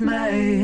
my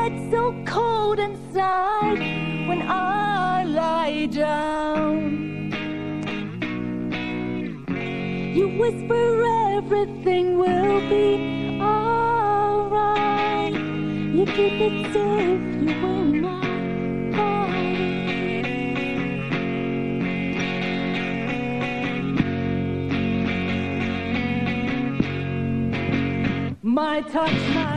gets so cold inside when I lie down. You whisper everything will be alright. You keep it safe, you will not fall. My touch, my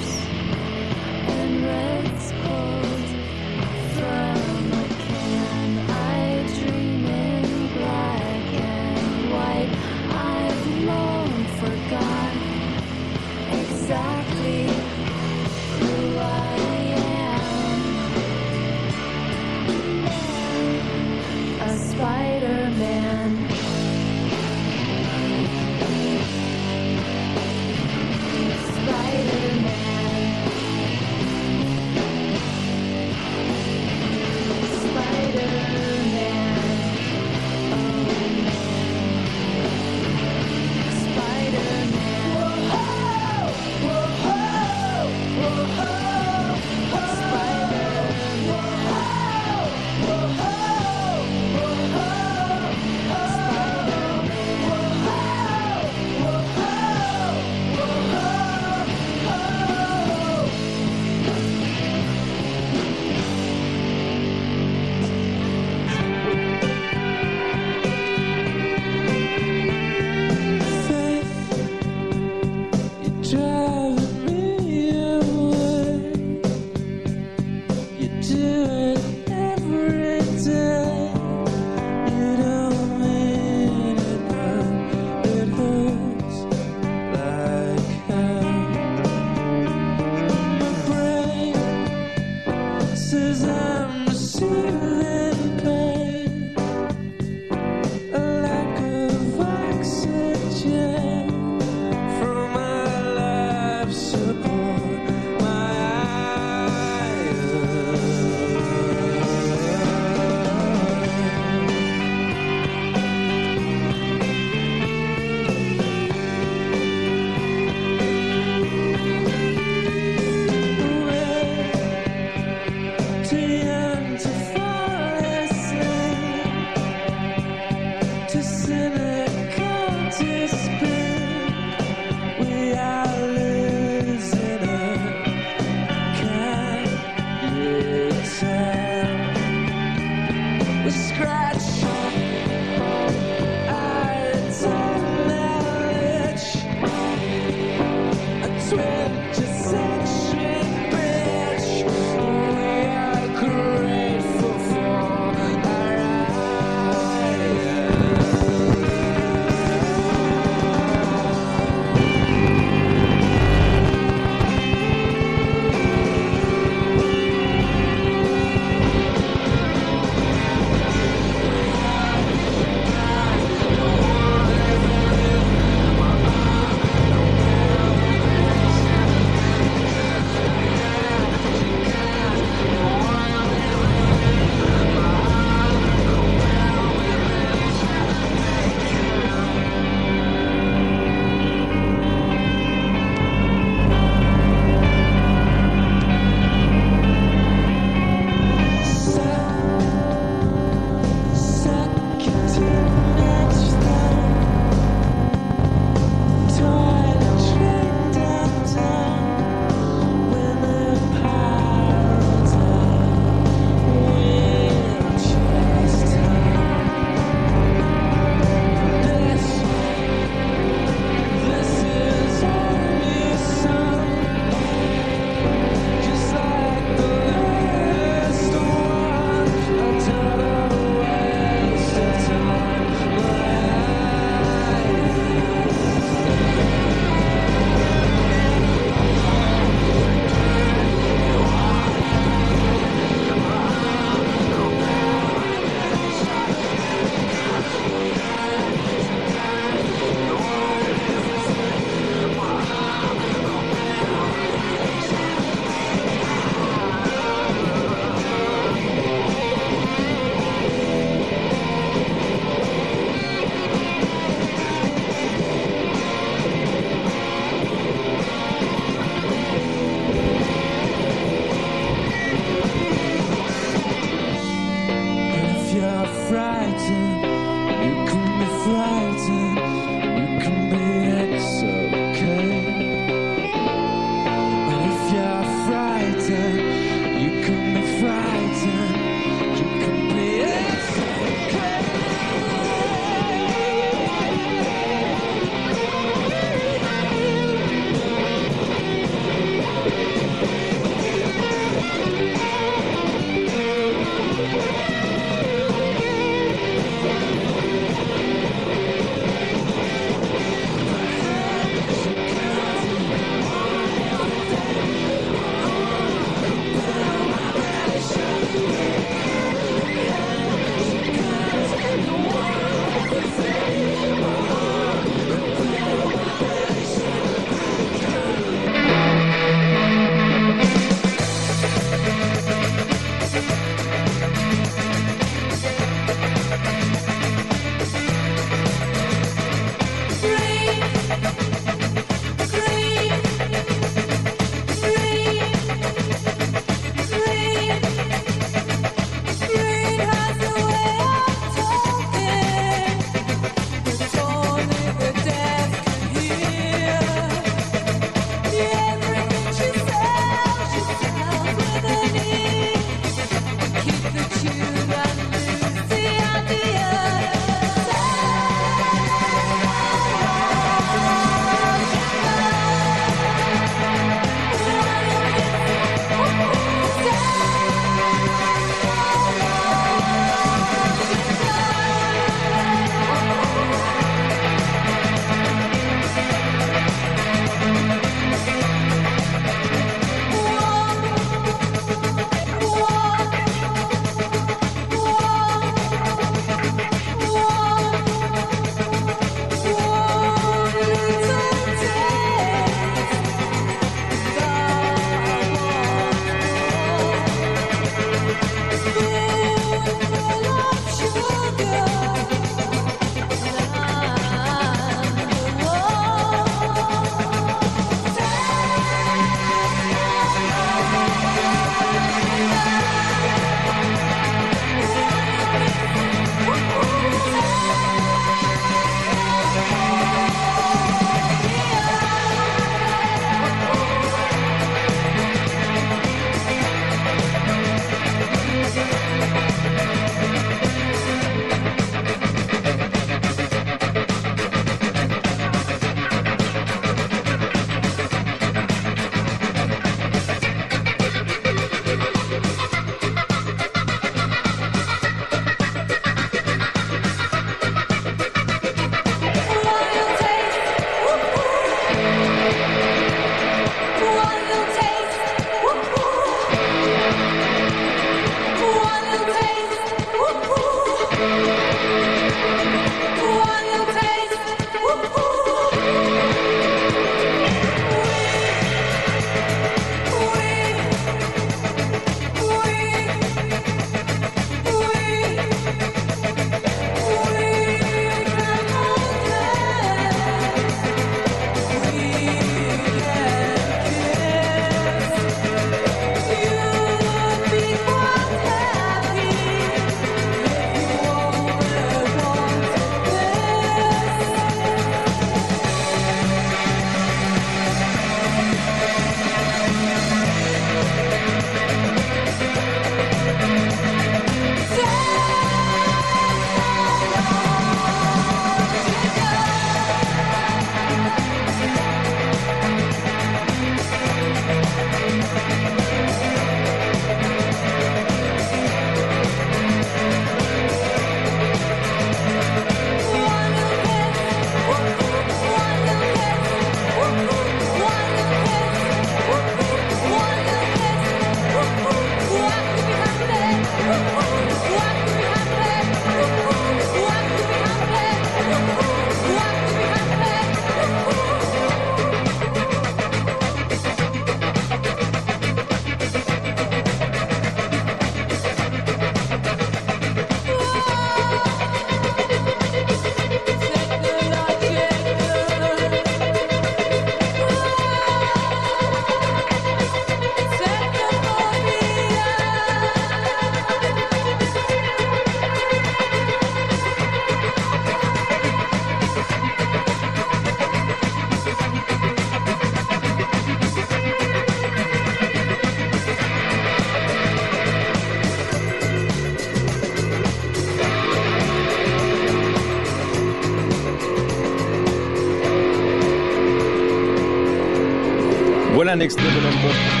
extrait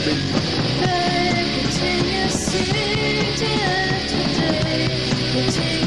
could be. Continue, see, day day, continue.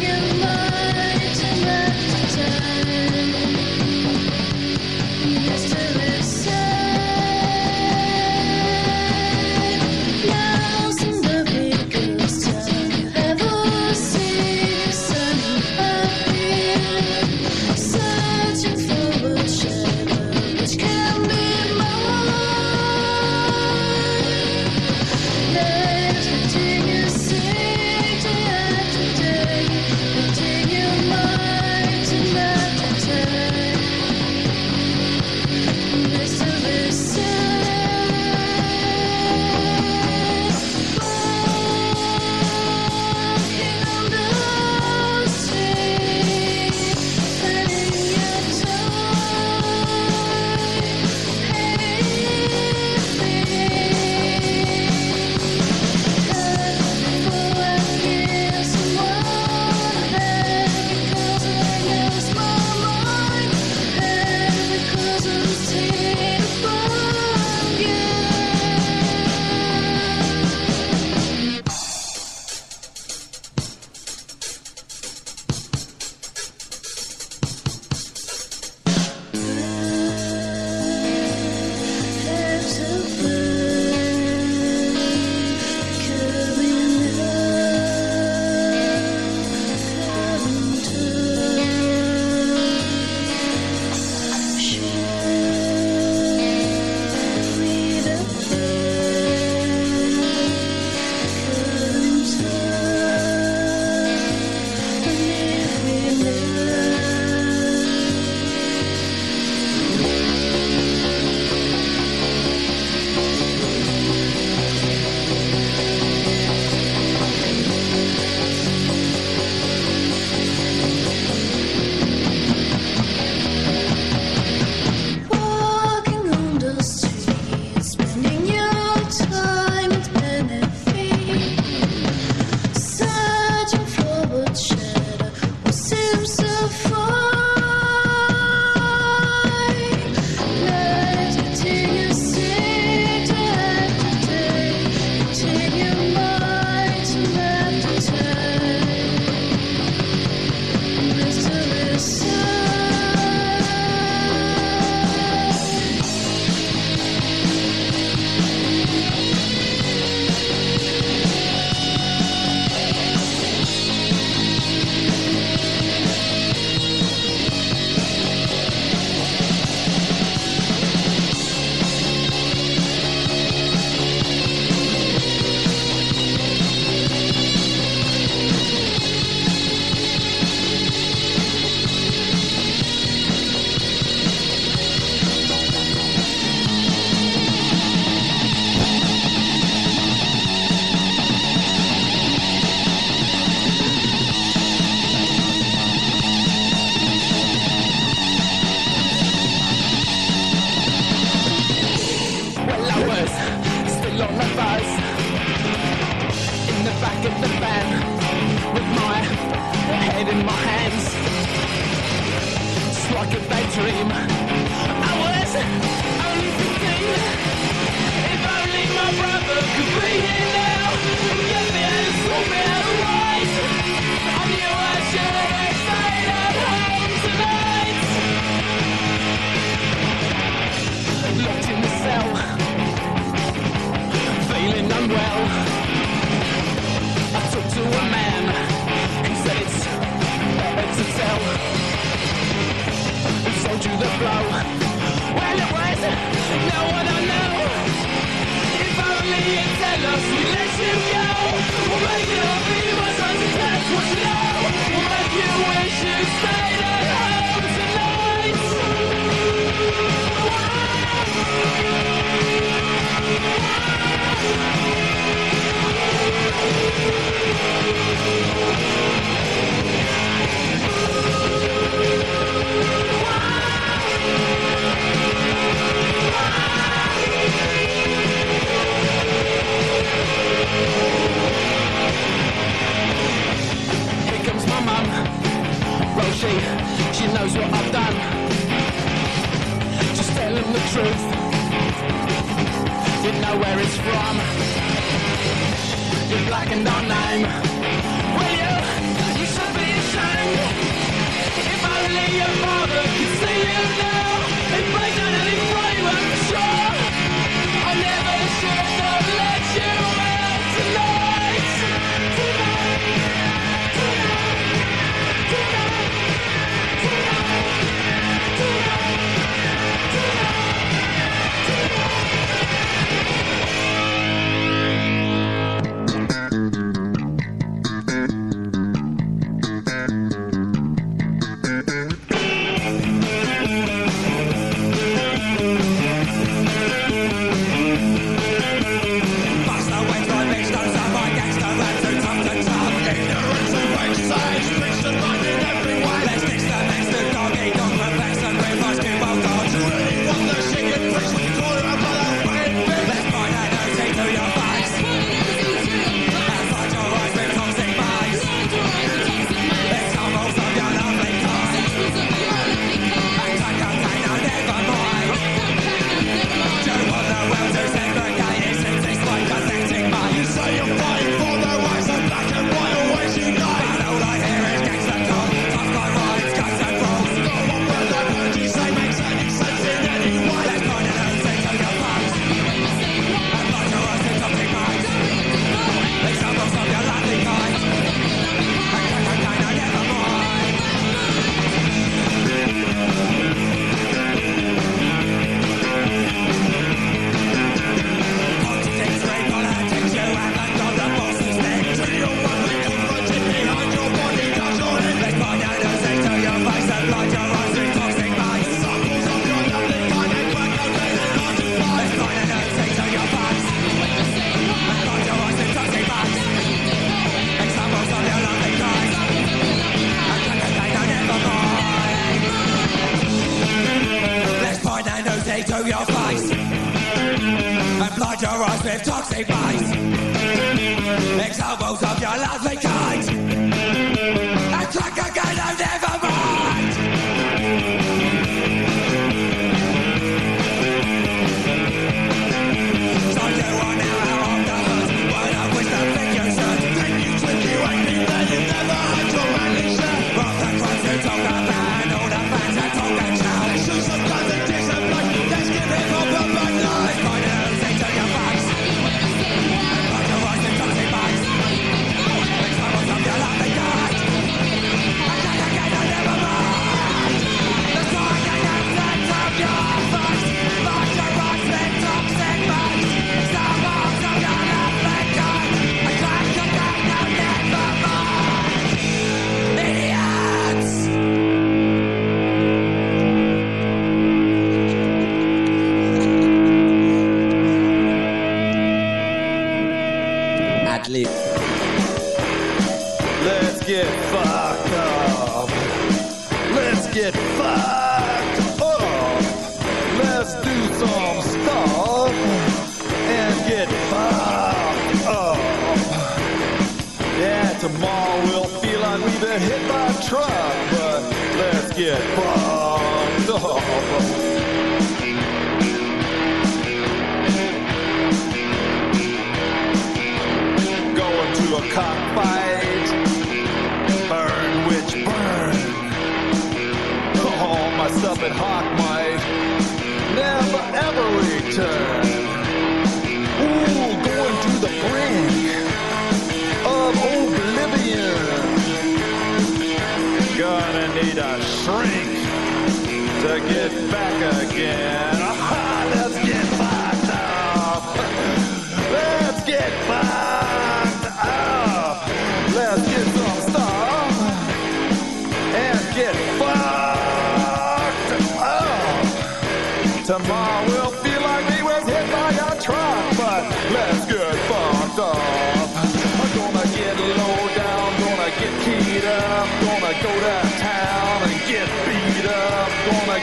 Get back again.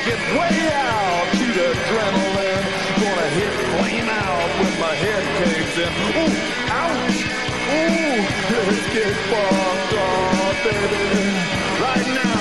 Get way out, shoot adrenaline, gonna hit flame out when my head caves in. Ooh, ouch! Ooh, let's get fucked up, baby, right now.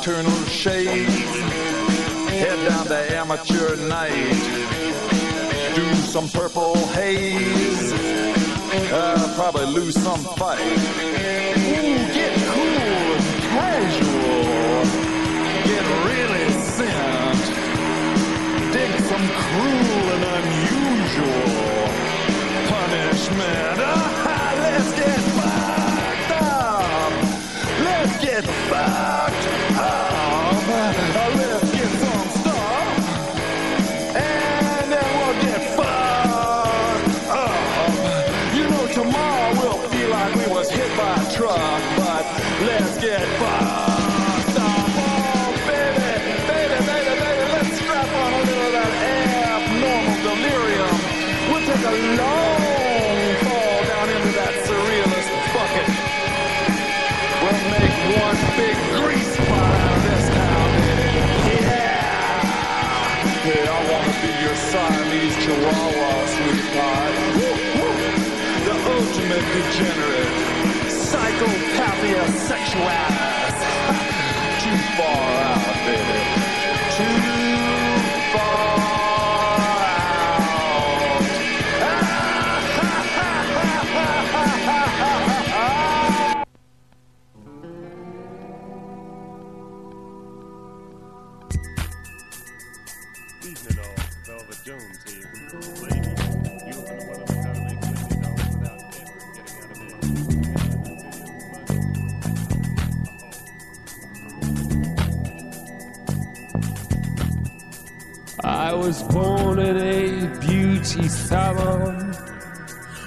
Nocturnal shades, head down to amateur night, do some purple haze, uh, probably lose some fight. Ooh, get cool and casual, get really sent, dig some cruel and unusual punishment. Ah, let's get get fucked up. Let's get some stuff. And then we'll get fucked up. You know, tomorrow we'll feel like we was hit by a truck, but let's get fucked Chihuahua. Woo, woo. The ultimate degenerate. Psychopathia sexualis. Too far I was born in a beauty salon.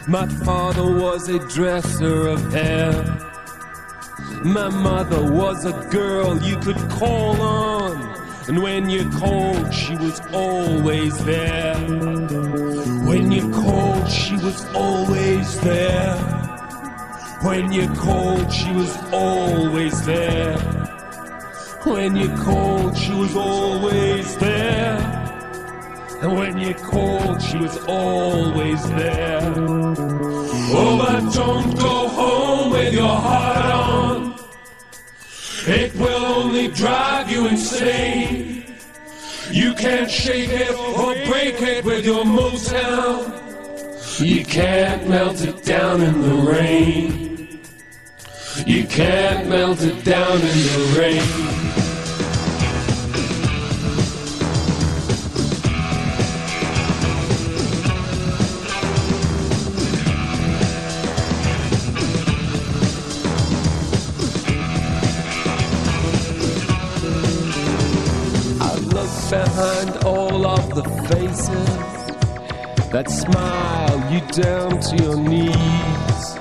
My father was a dresser of hair. My mother was a girl you could call on. And when you called, she was always there. When you called, she was always there. When you called, she was always there. When you called, she was always there. And when you called, she was always there. Oh, but don't go home with your heart on. Will only drive you insane. You can't shake it or break it with your Motown. You can't melt it down in the rain. You can't melt it down in the rain. That smile you down to your knees.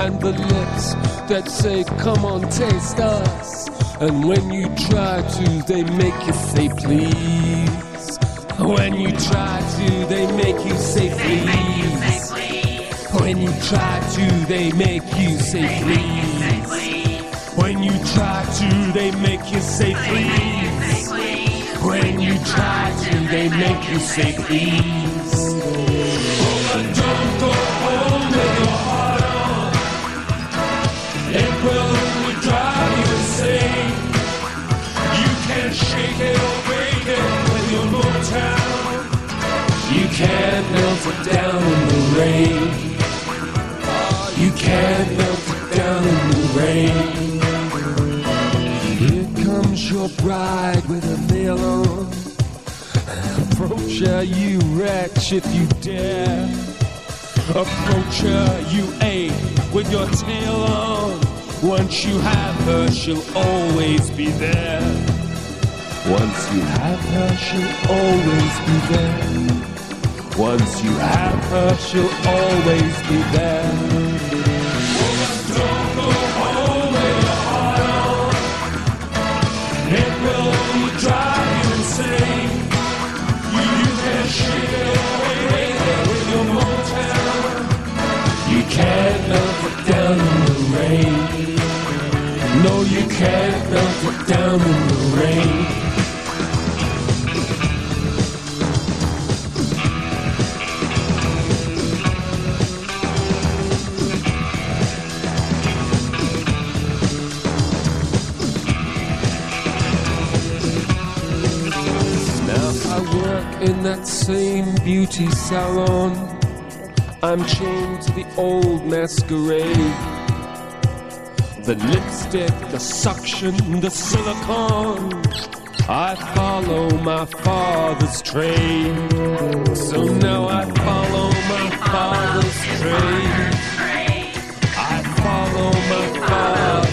and the lips that say, Come on, taste us. And when you try to, they make you say, Please. When you try to, they make you say, Please. When you try to, they make you say, Please. When you try to, they make you say, Please. When you try to, they make you say, Please. Melt it down in the rain. You can't melt it down in the rain. Here comes your bride with a veil on. Approach her, you wretch, if you dare. Approach her, you ape, with your tail on. Once you have her, she'll always be there. Once you have her, she'll always be there. Once you have her, she'll always be there. I'm chained to the old masquerade. The lipstick, the suction, the silicone. I follow my father's trade. So now I follow my father's trade. I follow my father's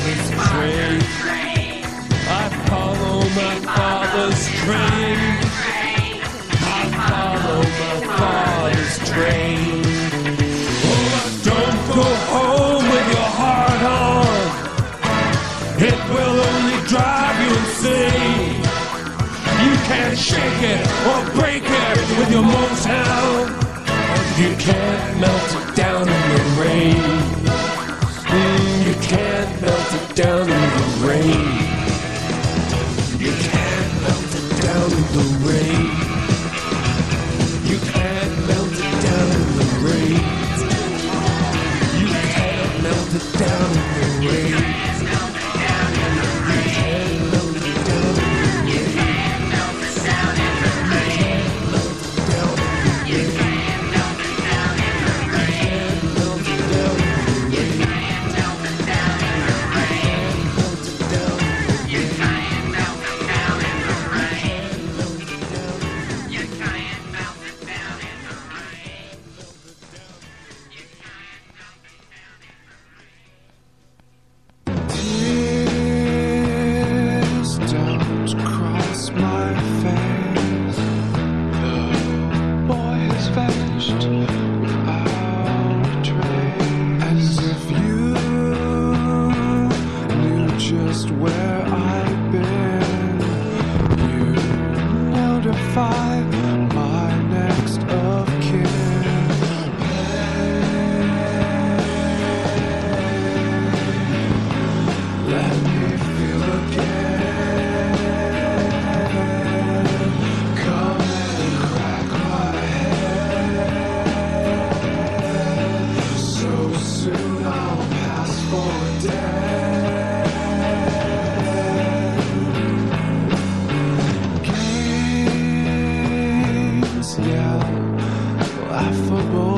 Motown. You can't melt it down in the rain. Mm, you can't melt it down in the rain. You can't melt it down in the rain. You can't melt it down in the rain. You can't melt it down in the rain. yeah, I forgot.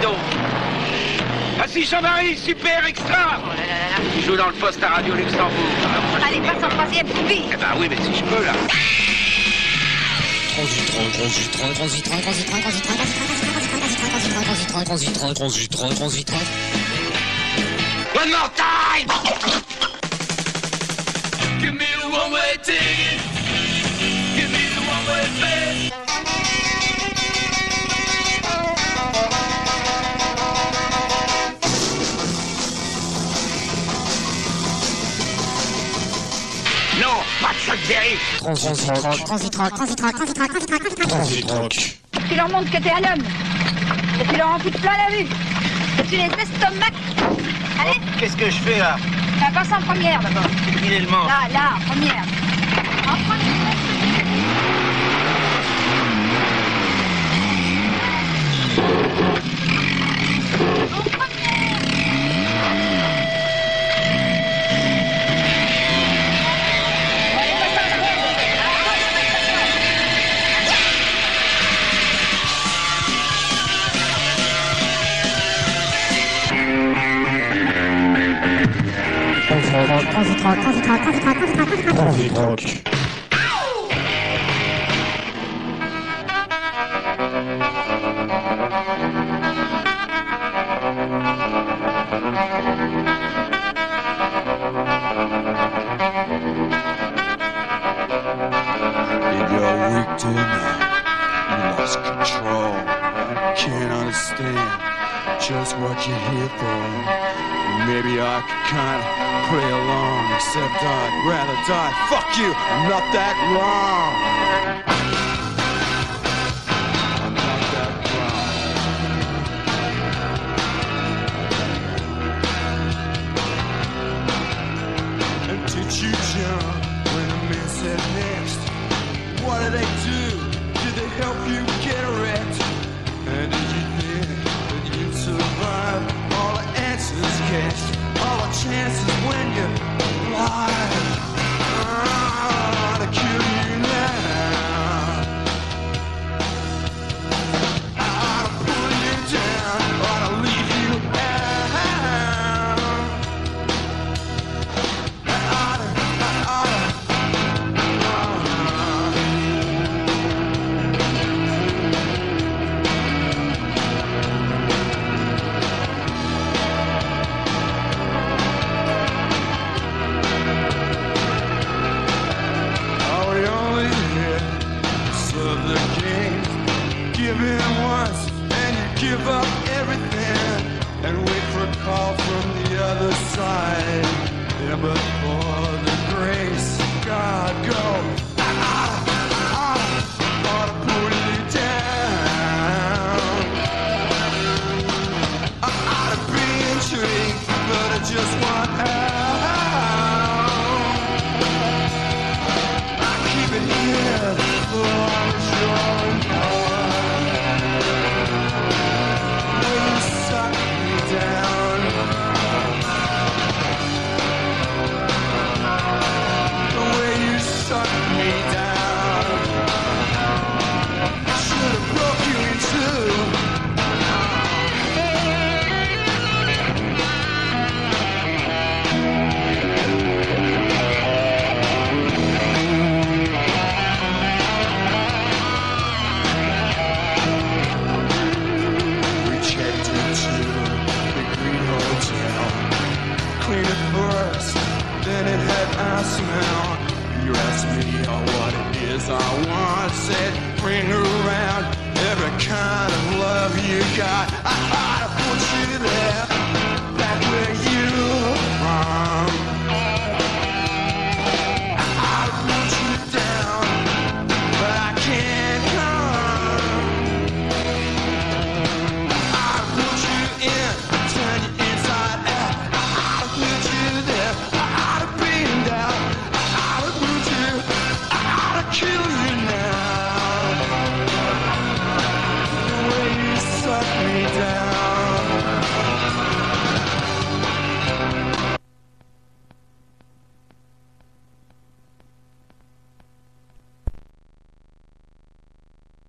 rideau. Assis Chambary, super, extra Il joue dans le poste à Radio Luxembourg. Allez, passe en troisième, vite Eh ben oui, mais si je peux, là. One more time Give me one Transitroc. Transitroc. Tu leur montres que t'es un homme. Et tu leur en fous de plein la vue. Que tu les estomacs. Allez. Qu'est-ce que je fais là? Bah, passe en première d'abord. Il est le. Ah, là, là, première. En première. Kaffeetalk, Kaffeetalk, Kaffeetalk, Kaffeetalk, Kaffeetalk. time. Fuck you, I'm not that wrong.